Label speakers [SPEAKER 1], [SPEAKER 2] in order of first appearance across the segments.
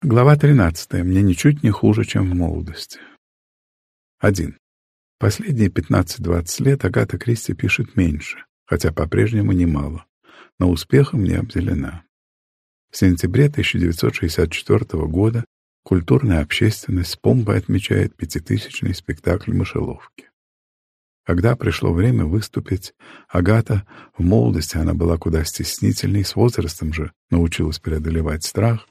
[SPEAKER 1] Глава 13. Мне ничуть не хуже, чем в молодости. 1. Последние 15-20 лет Агата Кристи пишет меньше, хотя по-прежнему немало, но успехом не обделена. В сентябре 1964 года культурная общественность с помпой отмечает пятитысячный спектакль «Мышеловки». Когда пришло время выступить, Агата, в молодости она была куда стеснительней, с возрастом же научилась преодолевать страх,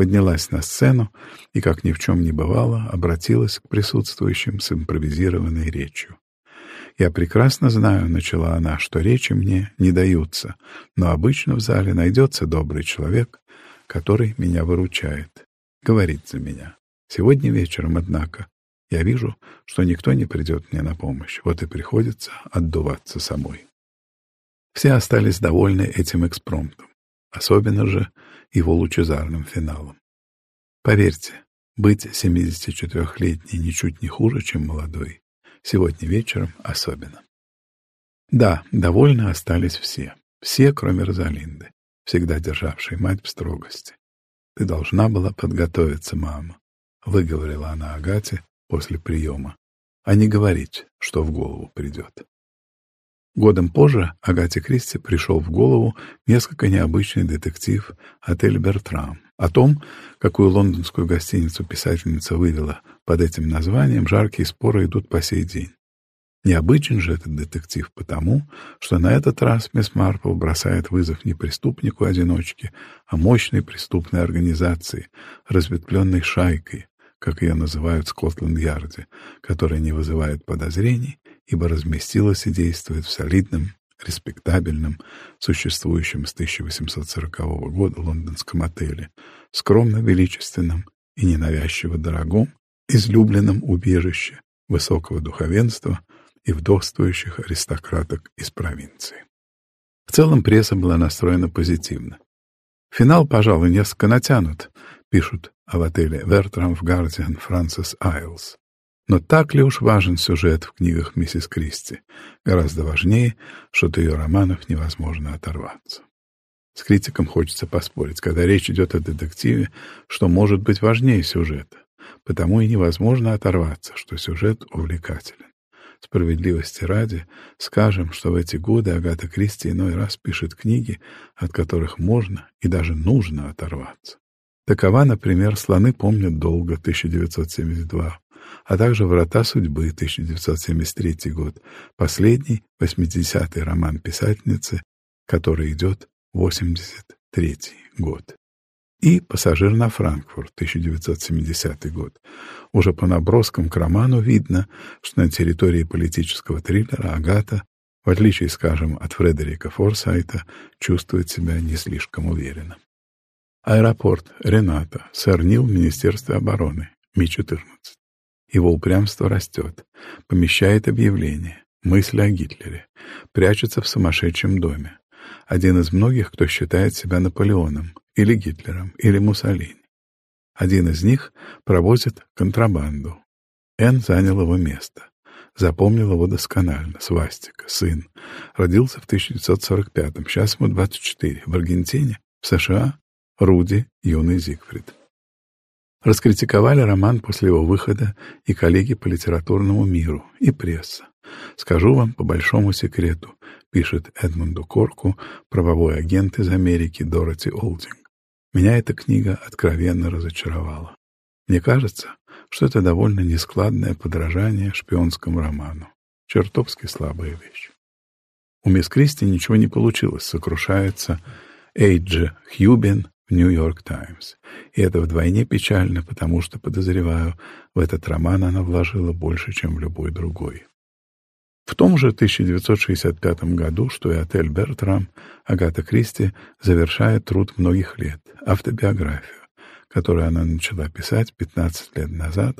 [SPEAKER 1] поднялась на сцену и, как ни в чем не бывало, обратилась к присутствующим с импровизированной речью. «Я прекрасно знаю, — начала она, — что речи мне не даются, но обычно в зале найдется добрый человек, который меня выручает, говорит за меня. Сегодня вечером, однако, я вижу, что никто не придет мне на помощь, вот и приходится отдуваться самой. Все остались довольны этим экспромтом, особенно же его лучезарным финалом. Поверьте, быть 74-летней ничуть не хуже, чем молодой, сегодня вечером особенно. Да, довольны остались все, все, кроме Розалинды, всегда державшей мать в строгости. «Ты должна была подготовиться, мама», — выговорила она Агате, после приема, а не говорить, что в голову придет. Годом позже Агате Кристи пришел в голову несколько необычный детектив «Отель Бертрам». О том, какую лондонскую гостиницу писательница вывела под этим названием, жаркие споры идут по сей день. Необычен же этот детектив потому, что на этот раз мисс Марпл бросает вызов не преступнику-одиночке, а мощной преступной организации, разветвленной шайкой, как ее называют в Скотланд-Ярде, которая не вызывает подозрений, ибо разместилась и действует в солидном, респектабельном, существующем с 1840 года лондонском отеле, скромно величественном и ненавязчиво дорогом, излюбленном убежище высокого духовенства и вдовствующих аристократок из провинции. В целом пресса была настроена позитивно. Финал, пожалуй, несколько натянут, пишут а отеле «Вертрам» в Гардиан Фрэнсис Айлс. Но так ли уж важен сюжет в книгах миссис Кристи? Гораздо важнее, что от ее романов невозможно оторваться. С критиком хочется поспорить, когда речь идет о детективе, что может быть важнее сюжета. Потому и невозможно оторваться, что сюжет увлекателен. Справедливости ради, скажем, что в эти годы Агата Кристи иной раз пишет книги, от которых можно и даже нужно оторваться. Такова, например, «Слоны помнят долго» 1972, а также «Врата судьбы» 1973 год, последний, 80-й роман писательницы, который идет 83 год. И «Пассажир на Франкфурт» 1970 год. Уже по наброскам к роману видно, что на территории политического триллера Агата, в отличие, скажем, от Фредерика Форсайта, чувствует себя не слишком уверенно. Аэропорт, Рената, сэр Нил, Министерство обороны, Ми-14. Его упрямство растет, помещает объявление, мысли о Гитлере, прячется в сумасшедшем доме. Один из многих, кто считает себя Наполеоном, или Гитлером, или Муссолини. Один из них провозит контрабанду. Н занял его место. Запомнил его досконально. Свастика, сын. Родился в 1945-м, сейчас ему 24. В Аргентине, в США, Руди, юный Зигфрид. Раскритиковали роман после его выхода и коллеги по литературному миру, и пресса. «Скажу вам по большому секрету», — пишет Эдмунду Корку правовой агент из Америки Дороти Олдинг. «Меня эта книга откровенно разочаровала. Мне кажется, что это довольно нескладное подражание шпионскому роману. Чертовски слабая вещь». У мисс Кристи ничего не получилось, сокрушается Эйджи Хьюбин «Нью-Йорк Таймс». И это вдвойне печально, потому что, подозреваю, в этот роман она вложила больше, чем в любой другой. В том же 1965 году, что и отель «Бертрам», Агата Кристи завершает труд многих лет — автобиографию, которую она начала писать 15 лет назад,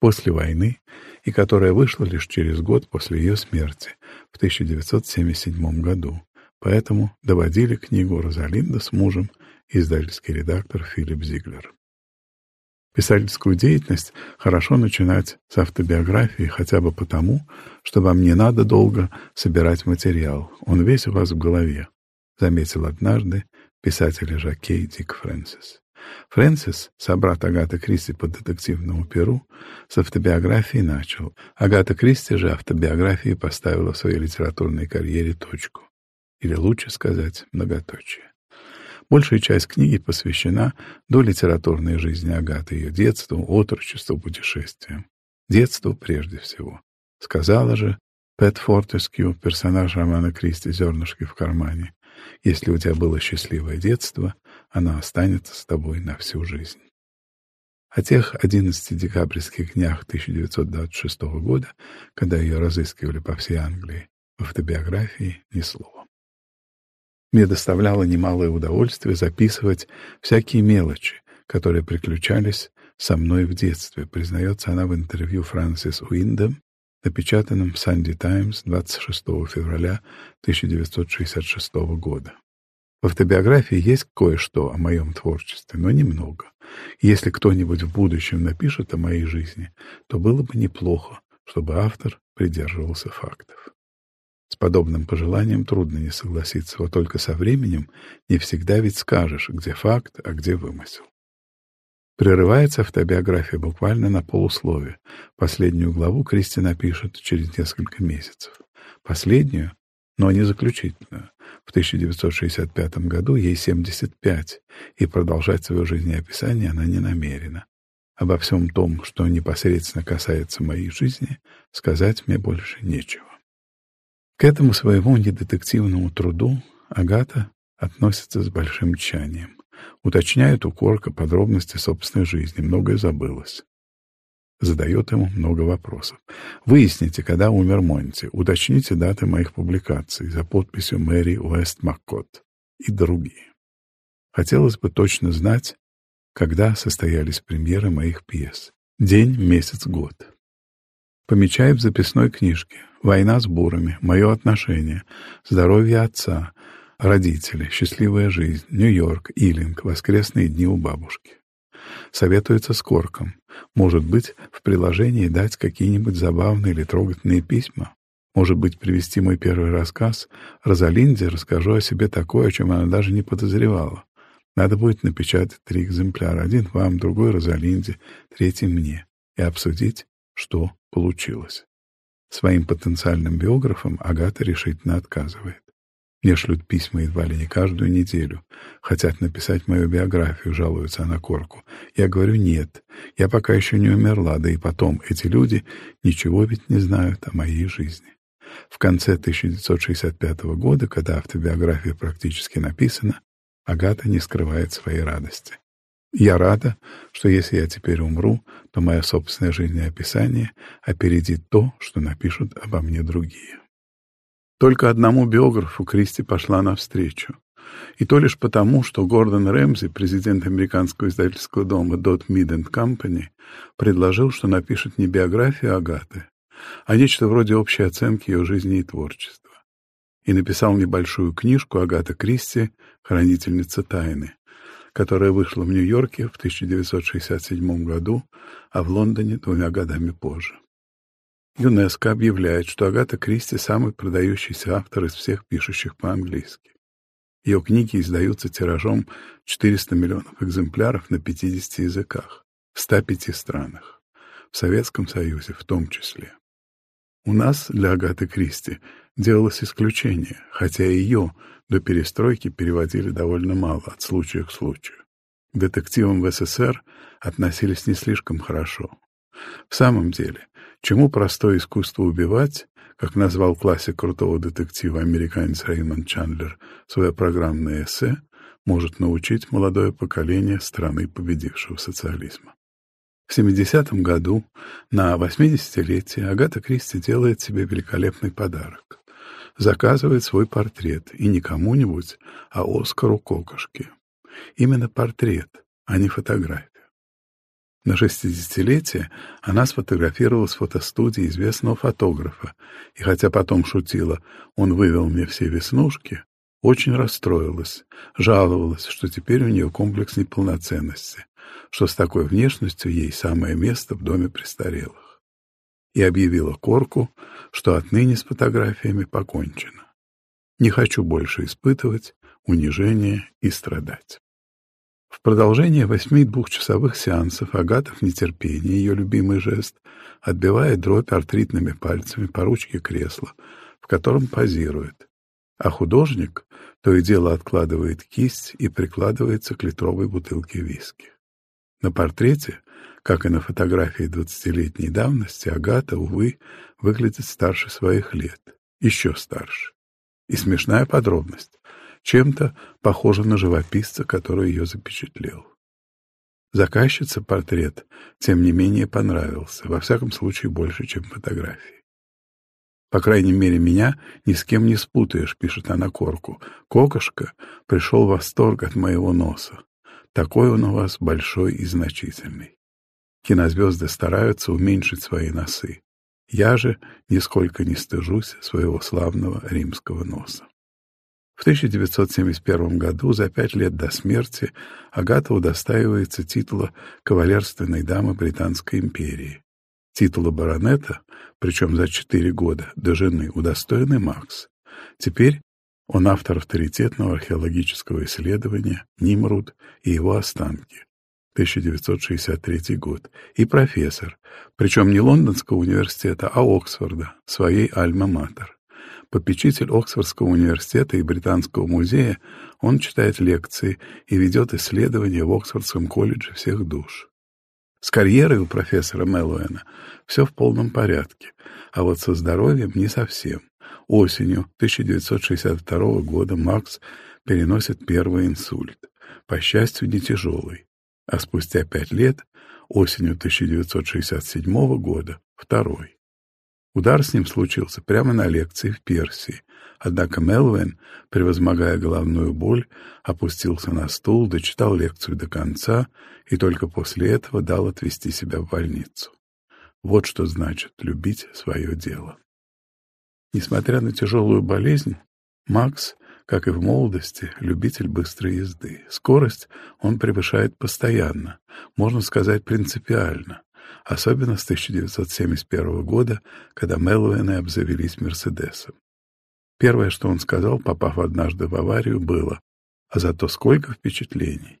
[SPEAKER 1] после войны, и которая вышла лишь через год после ее смерти, в 1977 году. Поэтому доводили книгу Розалинда с мужем издательский редактор Филипп Зиглер. Писательскую деятельность хорошо начинать с автобиографии хотя бы потому, что вам не надо долго собирать материал, он весь у вас в голове, заметил однажды писатель Жакей Дик Фрэнсис. Фрэнсис, собрат Агаты Кристи по детективному перу, с автобиографии начал. Агата Кристи же автобиографии поставила в своей литературной карьере точку. Или лучше сказать, многоточие. Большая часть книги посвящена до литературной жизни Агаты, ее детству, отрочеству, путешествиям. Детству прежде всего. Сказала же Пэт Фортескью, персонаж романа Кристи «Зернышки в кармане». Если у тебя было счастливое детство, оно останется с тобой на всю жизнь. О тех 11 декабрьских днях 1926 года, когда ее разыскивали по всей Англии, в автобиографии ни слова. Мне доставляло немалое удовольствие записывать всякие мелочи, которые приключались со мной в детстве, признается она в интервью Фрэнсис Уиндем, напечатанном в Санди Таймс 26 февраля 1966 года. В автобиографии есть кое-что о моем творчестве, но немного. Если кто-нибудь в будущем напишет о моей жизни, то было бы неплохо, чтобы автор придерживался фактов. С подобным пожеланием трудно не согласиться, вот только со временем не всегда ведь скажешь, где факт, а где вымысел. Прерывается автобиография буквально на полуслове. Последнюю главу Кристи напишет через несколько месяцев. Последнюю, но не заключительную. В 1965 году ей 75, и продолжать свое жизнеописание она не намерена. Обо всем том, что непосредственно касается моей жизни, сказать мне больше нечего. К этому своему недетективному труду Агата относится с большим тщанием. Уточняет у Корка подробности собственной жизни, многое забылось. Задает ему много вопросов. Выясните, когда умер Монти. Уточните даты моих публикаций за подписью Мэри Уэст Маккот и другие. Хотелось бы точно знать, когда состоялись премьеры моих пьес. День, месяц, год. Помечай в записной книжке «Война с бурами», «Мое отношение», «Здоровье отца», Родители, счастливая жизнь, Нью-Йорк, Илинг, воскресные дни у бабушки. Советуется с Корком. Может быть, в приложении дать какие-нибудь забавные или трогательные письма. Может быть, привести мой первый рассказ. Розалинде расскажу о себе такое, о чем она даже не подозревала. Надо будет напечатать три экземпляра. Один вам, другой Розалинде, третий мне. И обсудить, что получилось. Своим потенциальным биографам Агата решительно отказывает. Мне шлют письма едва ли не каждую неделю. Хотят написать мою биографию, жалуется она Корку. Я говорю, нет, я пока еще не умерла, да и потом, эти люди ничего ведь не знают о моей жизни. В конце 1965 года, когда автобиография практически написана, Агата не скрывает своей радости. Я рада, что если я теперь умру, то мое собственное жизнеописание опередит то, что напишут обо мне другие. Только одному биографу Кристи пошла навстречу. И то лишь потому, что Гордон Рэмзи, президент американского издательского дома Dot Mead Company, предложил, что напишет не биографию Агаты, а нечто вроде общей оценки ее жизни и творчества. И написал небольшую книжку Агата Кристи «Хранительница тайны», которая вышла в Нью-Йорке в 1967 году, а в Лондоне двумя годами позже. ЮНЕСКО объявляет, что Агата Кристи – самый продающийся автор из всех пишущих по-английски. Ее книги издаются тиражом 400 миллионов экземпляров на 50 языках, в 105 странах, в Советском Союзе в том числе. У нас для Агаты Кристи делалось исключение, хотя ее до перестройки переводили довольно мало, от случая к случаю. К детективам в СССР относились не слишком хорошо. В самом деле, Чему простое искусство убивать, как назвал классик крутого детектива американец Реймонд Чандлер свое программное эссе, может научить молодое поколение страны победившего социализма. В 70-м году на 80-летие Агата Кристи делает себе великолепный подарок. Заказывает свой портрет, и не кому-нибудь, а Оскару Кокошке. Именно портрет, а не фотография. На шестидесятилетие она сфотографировала с фотостудии известного фотографа, и хотя потом шутила «он вывел мне все веснушки», очень расстроилась, жаловалась, что теперь у нее комплекс неполноценности, что с такой внешностью ей самое место в доме престарелых. И объявила Корку, что отныне с фотографиями покончено. Не хочу больше испытывать унижение и страдать. В продолжение восьми двухчасовых сеансов Агата в нетерпении, ее любимый жест, отбивает дробь артритными пальцами по ручке кресла, в котором позирует. А художник то и дело откладывает кисть и прикладывается к литровой бутылке виски. На портрете, как и на фотографии двадцатилетней давности, Агата, увы, выглядит старше своих лет, еще старше. И смешная подробность чем-то похожа на живописца, который ее запечатлел. Заказчице портрет, тем не менее, понравился, во всяком случае, больше, чем фотографии. «По крайней мере, меня ни с кем не спутаешь», — пишет она Корку. «Кокошка пришел в восторг от моего носа. Такой он у вас большой и значительный. Кинозвезды стараются уменьшить свои носы. Я же нисколько не стыжусь своего славного римского носа. В 1971 году, за пять лет до смерти, Агата удостаивается титула кавалерственной дамы Британской империи. Титула баронета, причем за четыре года, до жены, удостоенный Макс. Теперь он автор авторитетного археологического исследования «Нимруд и его останки», 1963 год, и профессор, причем не Лондонского университета, а Оксфорда, своей альма-матер попечитель Оксфордского университета и Британского музея, он читает лекции и ведет исследования в Оксфордском колледже всех душ. С карьерой у профессора Мэллоуэна все в полном порядке, а вот со здоровьем не совсем. Осенью 1962 года Макс переносит первый инсульт, по счастью, не тяжелый, а спустя пять лет, осенью 1967 года, второй. Удар с ним случился прямо на лекции в Персии. Однако Мелвин, превозмогая головную боль, опустился на стул, дочитал лекцию до конца и только после этого дал отвести себя в больницу. Вот что значит любить свое дело. Несмотря на тяжелую болезнь, Макс, как и в молодости, любитель быстрой езды. Скорость он превышает постоянно, можно сказать, принципиально особенно с 1971 года, когда Мелвины обзавелись Мерседесом. Первое, что он сказал, попав однажды в аварию, было «А зато сколько впечатлений!»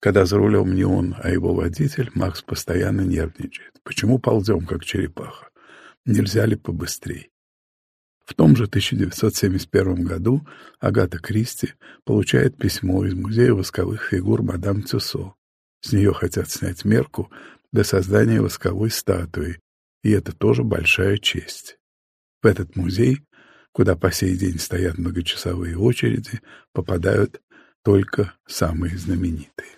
[SPEAKER 1] Когда за рулем не он, а его водитель, Макс постоянно нервничает. Почему ползем, как черепаха? Нельзя ли побыстрей? В том же 1971 году Агата Кристи получает письмо из Музея восковых фигур мадам Тюсо. С нее хотят снять мерку до создания восковой статуи, и это тоже большая честь. В этот музей, куда по сей день стоят многочасовые очереди, попадают только самые знаменитые.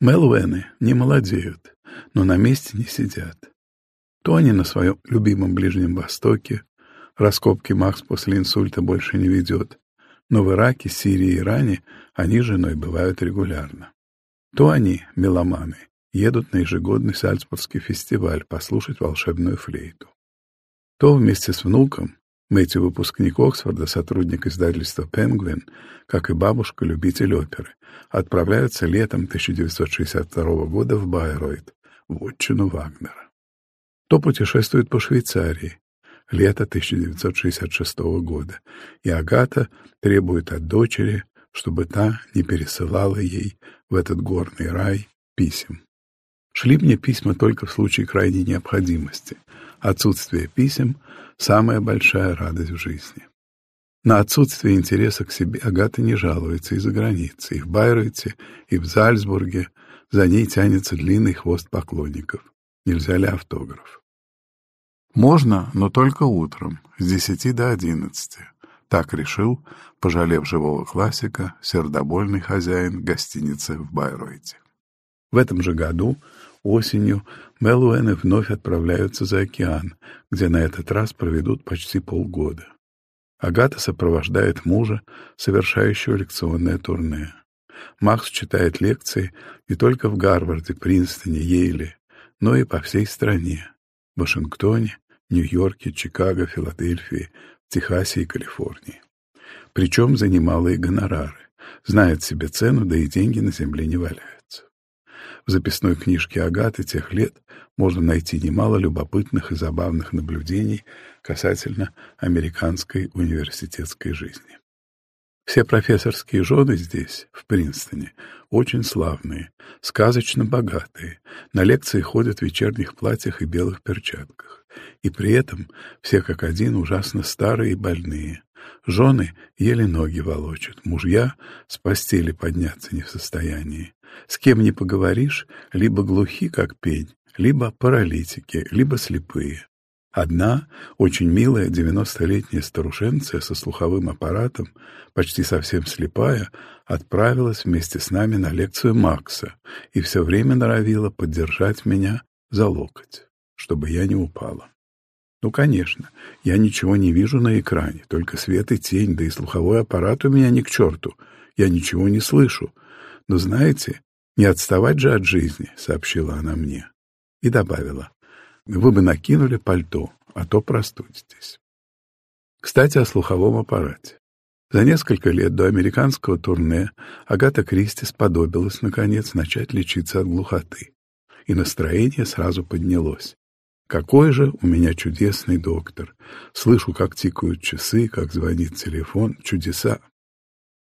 [SPEAKER 1] Мелвены не молодеют, но на месте не сидят. То они на своем любимом Ближнем Востоке, раскопки Макс после инсульта больше не ведет, но в Ираке, Сирии и Иране они женой бывают регулярно. То они, меломаны, едут на ежегодный Сальцбургский фестиваль послушать волшебную флейту. То вместе с внуком, Мэтью выпускник Оксфорда, сотрудник издательства «Пенгвин», как и бабушка, любитель оперы, отправляются летом 1962 года в Байройт, в отчину Вагнера. То путешествует по Швейцарии, лето 1966 года, и Агата требует от дочери, чтобы та не пересылала ей в этот горный рай писем. Шли мне письма только в случае крайней необходимости. Отсутствие писем — самая большая радость в жизни. На отсутствие интереса к себе Агата не жалуется и за границей, и в Байройте, и в Зальцбурге. За ней тянется длинный хвост поклонников. Нельзя ли автограф? Можно, но только утром, с десяти до одиннадцати. Так решил, пожалев живого классика, сердобольный хозяин гостиницы в Байройте. В этом же году Осенью Мелуэны вновь отправляются за океан, где на этот раз проведут почти полгода. Агата сопровождает мужа, совершающего лекционное турне. Макс читает лекции не только в Гарварде, Принстоне, Йейле, но и по всей стране — Вашингтоне, Нью-Йорке, Чикаго, Филадельфии, Техасе и Калифорнии. Причем за немалые гонорары. Знает себе цену, да и деньги на земле не валяют. В записной книжке Агаты тех лет можно найти немало любопытных и забавных наблюдений касательно американской университетской жизни. Все профессорские жены здесь, в Принстоне, очень славные, сказочно богатые, на лекции ходят в вечерних платьях и белых перчатках. И при этом все как один ужасно старые и больные. Жены еле ноги волочат, мужья с постели подняться не в состоянии. С кем не поговоришь, либо глухи, как пень, либо паралитики, либо слепые. Одна, очень милая девяностолетняя старушенция со слуховым аппаратом, почти совсем слепая, отправилась вместе с нами на лекцию Макса и все время норовила поддержать меня за локоть, чтобы я не упала. Ну, конечно, я ничего не вижу на экране, только свет и тень, да и слуховой аппарат у меня ни к черту. Я ничего не слышу. Но знаете, не отставать же от жизни, сообщила она мне. И добавила, вы бы накинули пальто, а то простудитесь. Кстати, о слуховом аппарате. За несколько лет до американского турне Агата Кристи сподобилась, наконец, начать лечиться от глухоты. И настроение сразу поднялось. Какой же у меня чудесный доктор. Слышу, как тикают часы, как звонит телефон. Чудеса.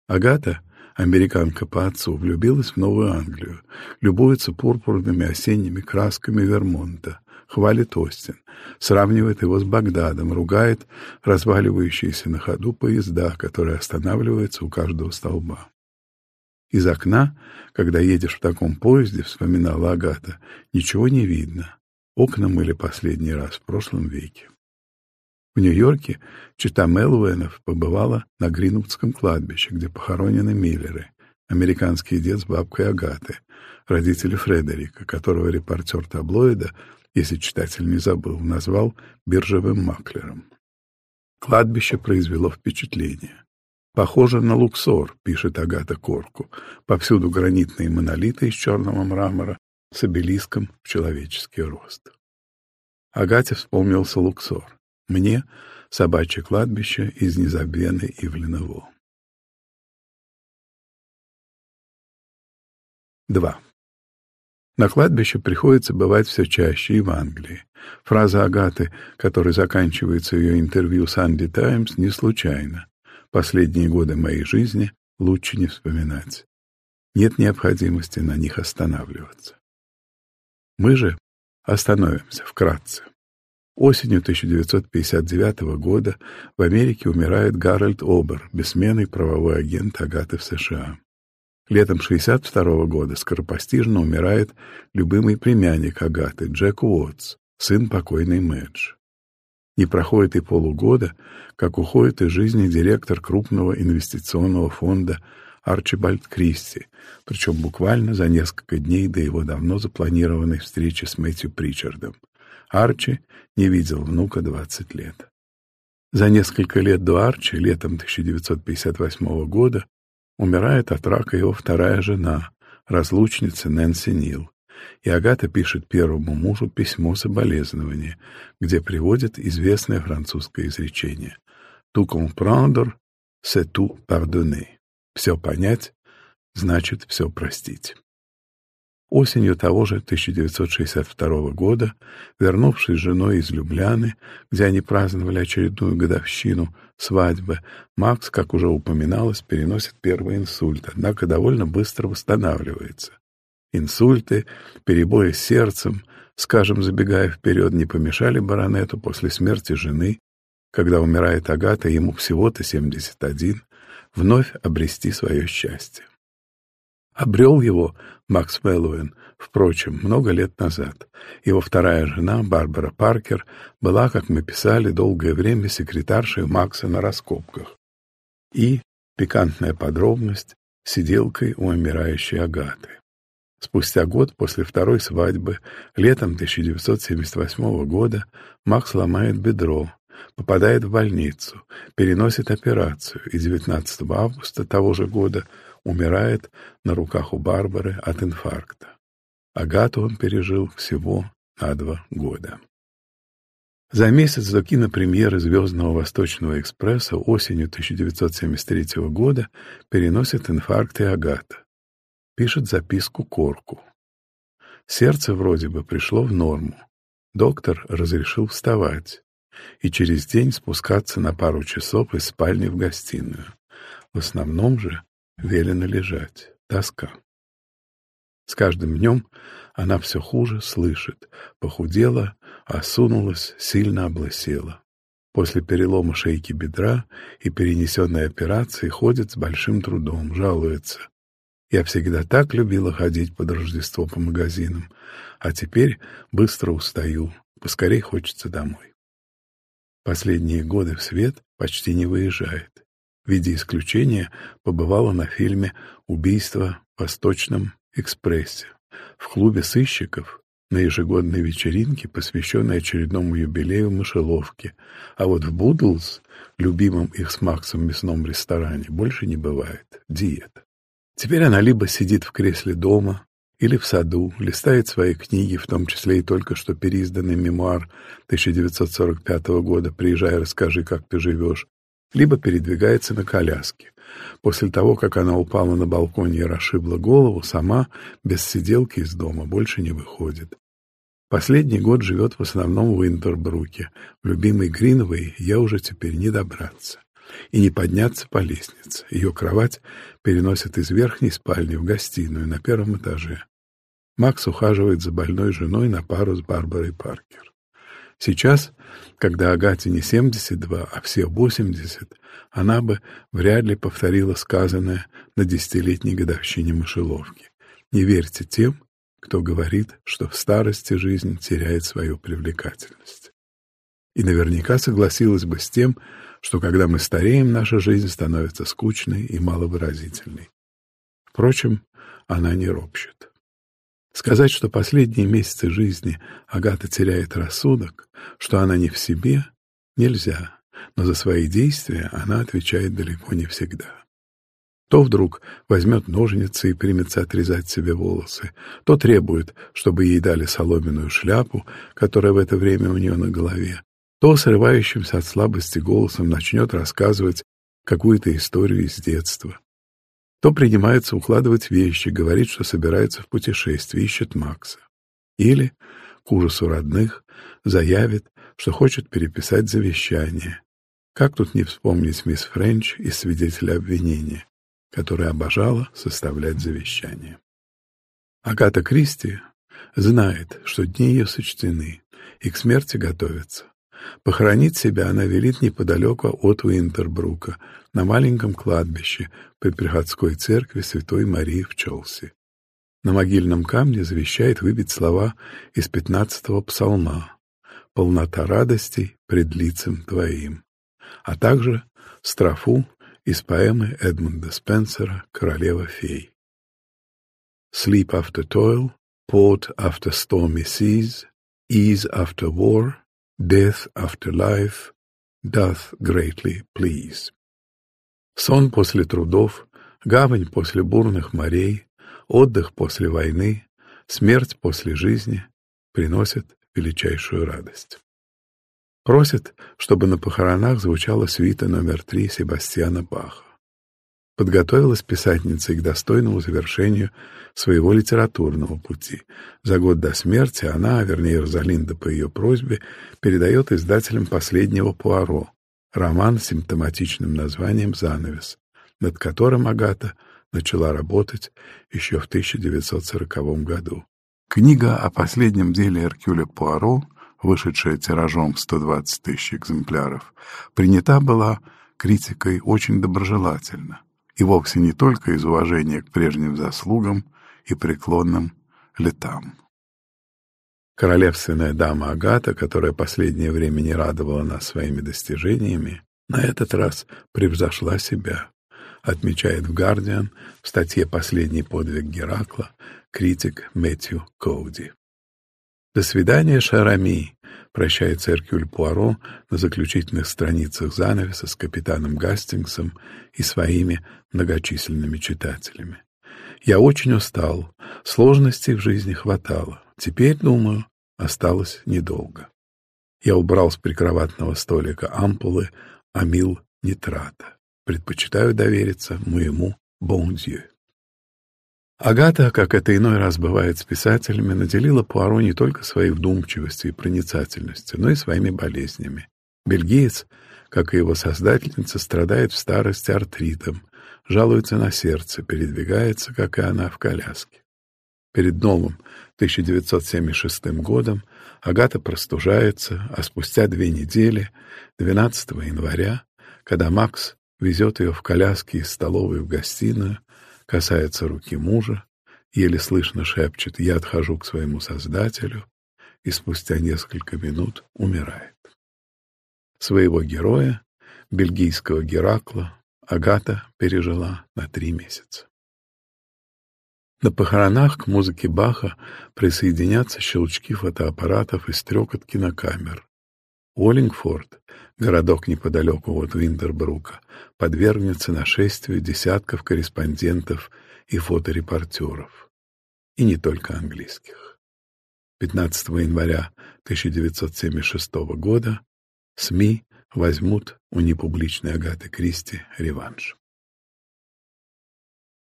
[SPEAKER 1] Агата, американка по отцу, влюбилась в Новую Англию, любуется пурпурными осенними красками Вермонта, хвалит Остин, сравнивает его с Багдадом, ругает разваливающиеся на ходу поезда, которые останавливаются у каждого столба. Из окна, когда едешь в таком поезде, вспоминала Агата, ничего не видно. Окна мыли последний раз в прошлом веке. В Нью-Йорке чита Мелуэнов побывала на Гринвудском кладбище, где похоронены Миллеры, американский дед с бабкой Агаты, родители Фредерика, которого репортер таблоида если читатель не забыл, назвал биржевым маклером. Кладбище произвело впечатление. Похоже на Луксор, пишет Агата Корку. Повсюду гранитные монолиты из черного мрамора с обелиском в человеческий рост. Агате вспомнился Луксор. Мне — собачье кладбище из незабвенной Ивлиново. 2. На кладбище приходится бывать все чаще и в Англии. Фраза Агаты, которой заканчивается ее интервью с Анди Таймс, не случайна. Последние годы моей жизни лучше не вспоминать. Нет необходимости на них останавливаться. Мы же остановимся вкратце. Осенью 1959 года в Америке умирает Гарольд Обер, бессменный правовой агент Агаты в США. Летом 62 года скоропостижно умирает любимый племянник Агаты, Джек Уотс, сын покойной Мэдж. Не проходит и полугода, как уходит из жизни директор крупного инвестиционного фонда Арчибальд Кристи, причем буквально за несколько дней до его давно запланированной встречи с Мэтью Причардом. Арчи не видел внука 20 лет. За несколько лет до Арчи, летом 1958 года, Умирает от рака его вторая жена, разлучница Нэнси Нил. И Агата пишет первому мужу письмо соболезнования, где приводит известное французское изречение «Tout comprendre, c'est tout pardonner». «Все понять» значит «все простить». Осенью того же 1962 года, вернувшись с женой из Любляны, где они праздновали очередную годовщину свадьбы, Макс, как уже упоминалось, переносит первый инсульт, однако довольно быстро восстанавливается. Инсульты, перебои с сердцем, скажем, забегая вперед, не помешали баронету после смерти жены, когда умирает Агата, ему всего-то 71, вновь обрести свое счастье. Обрел его Макс Мэллоуэн, впрочем, много лет назад. Его вторая жена, Барбара Паркер, была, как мы писали, долгое время секретаршей Макса на раскопках. И, пикантная подробность, сиделкой у умирающей Агаты. Спустя год после второй свадьбы, летом 1978 года, Макс ломает бедро, попадает в больницу, переносит операцию и 19 августа того же года умирает на руках у Барбары от инфаркта. Агату он пережил всего на два года. За месяц до кинопремьеры «Звездного Восточного экспресса» осенью 1973 года переносит инфаркт и Агата. Пишет записку Корку. Сердце вроде бы пришло в норму. Доктор разрешил вставать и через день спускаться на пару часов из спальни в гостиную. В основном же велено лежать. Тоска. С каждым днем она все хуже слышит, похудела, осунулась, сильно облысела. После перелома шейки бедра и перенесенной операции ходит с большим трудом, жалуется. Я всегда так любила ходить под Рождество по магазинам, а теперь быстро устаю, поскорей хочется домой. Последние годы в свет почти не выезжает. В виде исключения побывала на фильме «Убийство в Восточном экспрессе» в клубе сыщиков на ежегодной вечеринке, посвященной очередному юбилею мышеловки, а вот в Будлс, любимом их с Максом мясном ресторане, больше не бывает. Диета. Теперь она либо сидит в кресле дома, или в саду, листает свои книги, в том числе и только что переизданный мемуар 1945 года «Приезжай, расскажи, как ты живешь», либо передвигается на коляске. После того, как она упала на балконе и расшибла голову, сама, без сиделки из дома, больше не выходит. Последний год живет в основном в Интербруке. В любимой Гриновой я уже теперь не добраться и не подняться по лестнице. Ее кровать переносят из верхней спальни в гостиную на первом этаже. Макс ухаживает за больной женой на пару с Барбарой Паркер. Сейчас, когда Агате не 72, а все 80, она бы вряд ли повторила сказанное на десятилетней годовщине мышеловки. Не верьте тем, кто говорит, что в старости жизнь теряет свою привлекательность. И наверняка согласилась бы с тем, что когда мы стареем, наша жизнь становится скучной и маловыразительной. Впрочем, она не ропщет. Сказать, что последние месяцы жизни Агата теряет рассудок, что она не в себе, нельзя, но за свои действия она отвечает далеко не всегда. То вдруг возьмет ножницы и примется отрезать себе волосы, то требует, чтобы ей дали соломенную шляпу, которая в это время у нее на голове, то срывающимся от слабости голосом начнет рассказывать какую-то историю из детства то принимается укладывать вещи, говорит, что собирается в путешествие, ищет Макса. Или, к ужасу родных, заявит, что хочет переписать завещание. Как тут не вспомнить мисс Френч и свидетеля обвинения, которая обожала составлять завещание. Агата Кристи знает, что дни ее сочтены, и к смерти готовится. Похоронить себя она велит неподалеку от Уинтербрука, на маленьком кладбище при приходской церкви Святой Марии в Челси. На могильном камне завещает выбить слова из пятнадцатого псалма «Полнота радостей пред лицем твоим», а также строфу из поэмы Эдмунда Спенсера «Королева фей». Sleep after toil, port after stormy seas, ease after war, death after life, doth greatly please. Сон после трудов, гавань после бурных морей, отдых после войны, смерть после жизни приносят величайшую радость. Просит, чтобы на похоронах звучала свита номер три Себастьяна Баха. Подготовилась писательница к достойному завершению своего литературного пути. За год до смерти она, вернее Розалинда по ее просьбе, передает издателям последнего Пуаро, роман с симптоматичным названием «Занавес», над которым Агата начала работать еще в 1940 году. Книга о последнем деле Эркюля Пуаро, вышедшая тиражом 120 тысяч экземпляров, принята была критикой очень доброжелательно, и вовсе не только из уважения к прежним заслугам и преклонным летам. Королевственная дама Агата, которая последнее время не радовала нас своими достижениями, на этот раз превзошла себя, отмечает в «Гардиан» в статье «Последний подвиг Геракла» критик Мэтью Коуди. «До свидания, Шарами!» — прощается Эркюль Пуаро на заключительных страницах занавеса с капитаном Гастингсом и своими многочисленными читателями. «Я очень устал, сложностей в жизни хватало. Теперь, думаю, осталось недолго. Я убрал с прикроватного столика ампулы амил нитрата. Предпочитаю довериться моему бондью. Агата, как это иной раз бывает с писателями, наделила Пуаро не только своей вдумчивостью и проницательностью, но и своими болезнями. Бельгиец, как и его создательница, страдает в старости артритом, жалуется на сердце, передвигается, как и она, в коляске. Перед новым 1976 годом Агата простужается, а спустя две недели, 12 января, когда Макс везет ее в коляске из столовой в гостиную, касается руки мужа, еле слышно шепчет «Я отхожу к своему Создателю», и спустя несколько минут умирает. Своего героя, бельгийского Геракла, Агата пережила на три месяца. На похоронах к музыке Баха присоединятся щелчки фотоаппаратов и стрекот кинокамер. Уоллингфорд, городок неподалеку от Винтербрука, подвергнется нашествию десятков корреспондентов и фоторепортеров. И не только английских. 15 января 1976 года СМИ возьмут у непубличной Агаты Кристи реванш.